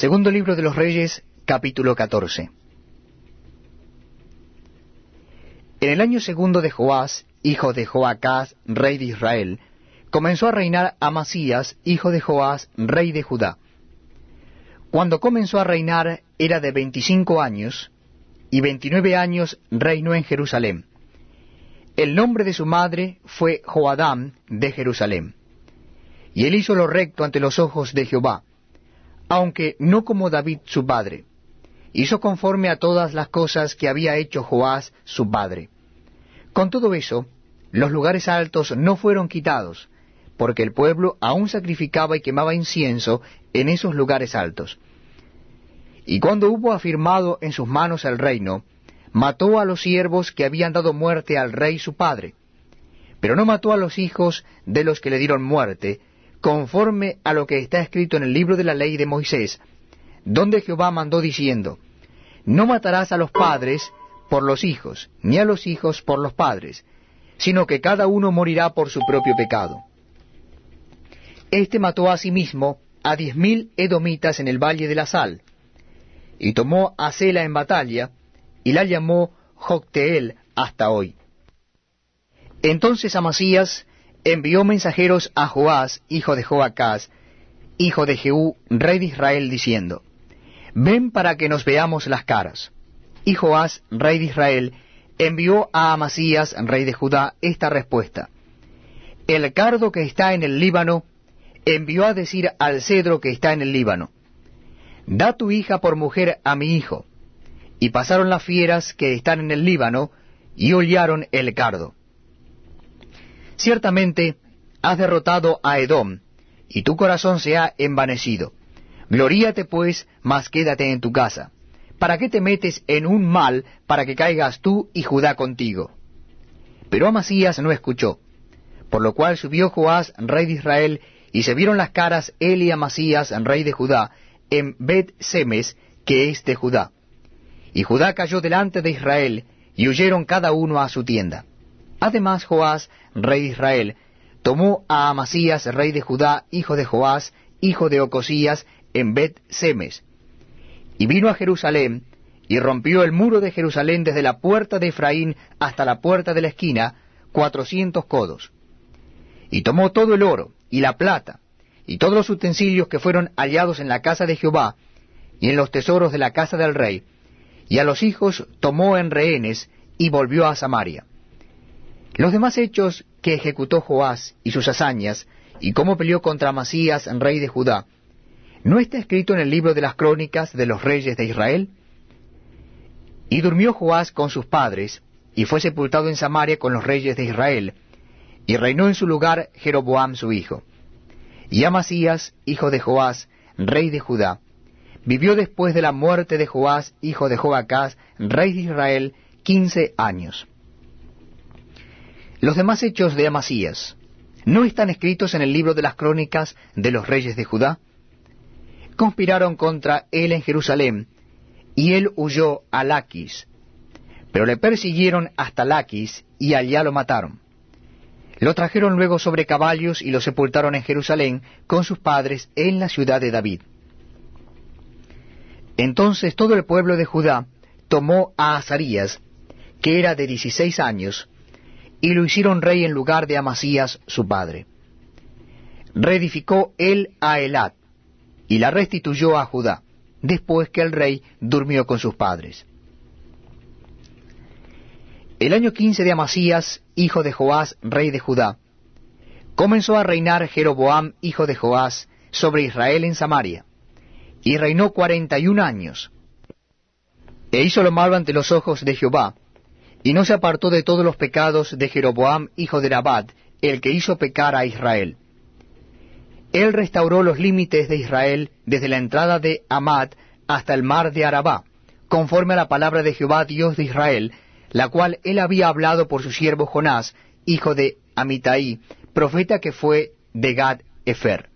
Segundo libro de los Reyes, capítulo 14. En el año segundo de Joás, hijo de Joacás, rey de Israel, comenzó a reinar Amasías, hijo de Joás, rey de Judá. Cuando comenzó a reinar era de veinticinco años, y veintinueve años reinó en Jerusalén. El nombre de su madre fue Joadam de Jerusalén. Y él hizo lo recto ante los ojos de Jehová, aunque no como David su padre. Hizo conforme a todas las cosas que había hecho Joás su padre. Con todo eso, los lugares altos no fueron quitados, porque el pueblo aún sacrificaba y quemaba incienso en esos lugares altos. Y cuando hubo afirmado en sus manos el reino, mató a los siervos que habían dado muerte al rey su padre, pero no mató a los hijos de los que le dieron muerte, conforme a lo que está escrito en el libro de la ley de Moisés, donde Jehová mandó diciendo, No matarás a los padres por los hijos, ni a los hijos por los padres, sino que cada uno morirá por su propio pecado. Este mató a sí mismo a diez mil edomitas en el valle de la sal, y tomó a Sela en batalla, y la llamó Jocteel hasta hoy. Entonces Amasías envió mensajeros a Joás, hijo de Joacás, hijo de Jehú, rey de Israel, diciendo, Ven para que nos veamos las caras. Y Joás, rey de Israel, envió a Amasías, rey de Judá, esta respuesta. El cardo que está en el Líbano envió a decir al cedro que está en el Líbano, Da tu hija por mujer a mi hijo. Y pasaron las fieras que están en el Líbano, y hollaron el cardo. Ciertamente has derrotado a Edom, y tu corazón se ha envanecido. Gloríate pues, mas quédate en tu casa. ¿Para qué te metes en un mal para que caigas tú y Judá contigo? Pero Amasías no escuchó, por lo cual subió Joás, rey de Israel, y se vieron las caras él y Amasías, rey de Judá, en Bet Semes, que es de Judá. Y Judá cayó delante de Israel, y huyeron cada uno a su tienda. Además Joás, rey de Israel, tomó a Amasías, rey de Judá, hijo de Joás, hijo de Ocosías, en Bet Semes, y vino a Jerusalén, y rompió el muro de Jerusalén desde la puerta de Efraín hasta la puerta de la esquina, cuatrocientos codos. Y tomó todo el oro, y la plata, y todos los utensilios que fueron hallados en la casa de Jehová, y en los tesoros de la casa del rey, y a los hijos tomó en rehenes, y volvió a Samaria. Los demás hechos que ejecutó Joás y sus hazañas, y cómo peleó contra Masías, rey de Judá, ¿no está escrito en el libro de las crónicas de los reyes de Israel? Y durmió Joás con sus padres, y fue sepultado en Samaria con los reyes de Israel, y reinó en su lugar Jeroboam su hijo. Y Amasías, hijo de Joás, rey de Judá, vivió después de la muerte de Joás, hijo de Joacás, rey de Israel, quince años. Los demás hechos de Amasías, ¿no están escritos en el libro de las crónicas de los reyes de Judá? Conspiraron contra él en Jerusalén, y él huyó a Laquis, pero le persiguieron hasta Laquis, y allá lo mataron. Lo trajeron luego sobre caballos y lo sepultaron en Jerusalén con sus padres en la ciudad de David. Entonces todo el pueblo de Judá tomó a Azarías, que era de dieciséis años, y lo hicieron rey en lugar de Amasías su padre. Reedificó él a Elat, y la restituyó a Judá, después que el rey durmió con sus padres. El año quince de Amasías, hijo de Joás, rey de Judá, comenzó a reinar Jeroboam, hijo de Joás, sobre Israel en Samaria, y reinó cuarenta y un años, e hizo lo malo ante los ojos de Jehová, y no se apartó de todos los pecados de Jeroboam, hijo de Nabat, el que hizo pecar a Israel. Él restauró los límites de Israel desde la entrada de Amad hasta el mar de Arabá, conforme a la palabra de Jehová Dios de Israel, la cual él había hablado por su siervo Jonás, hijo de Amitai, profeta que fue de Gad Efer.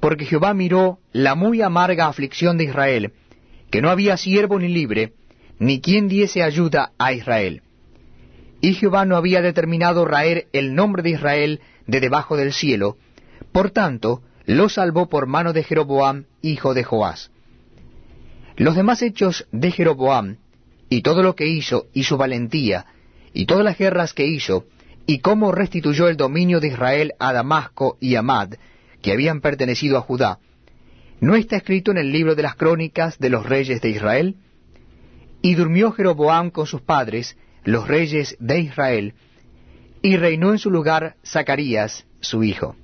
Porque Jehová miró la muy amarga aflicción de Israel, que no había siervo ni libre, ni quien diese ayuda a Israel. Y Jehová no había determinado raer el nombre de Israel de debajo del cielo, por tanto, lo salvó por mano de Jeroboam, hijo de Joás. Los demás hechos de Jeroboam, y todo lo que hizo, y su valentía, y todas las guerras que hizo, y cómo restituyó el dominio de Israel a Damasco y a Mad, que habían pertenecido a Judá, ¿no está escrito en el libro de las crónicas de los reyes de Israel? Y durmió Jeroboam con sus padres, los reyes de Israel, y reinó en su lugar Zacarías, su hijo.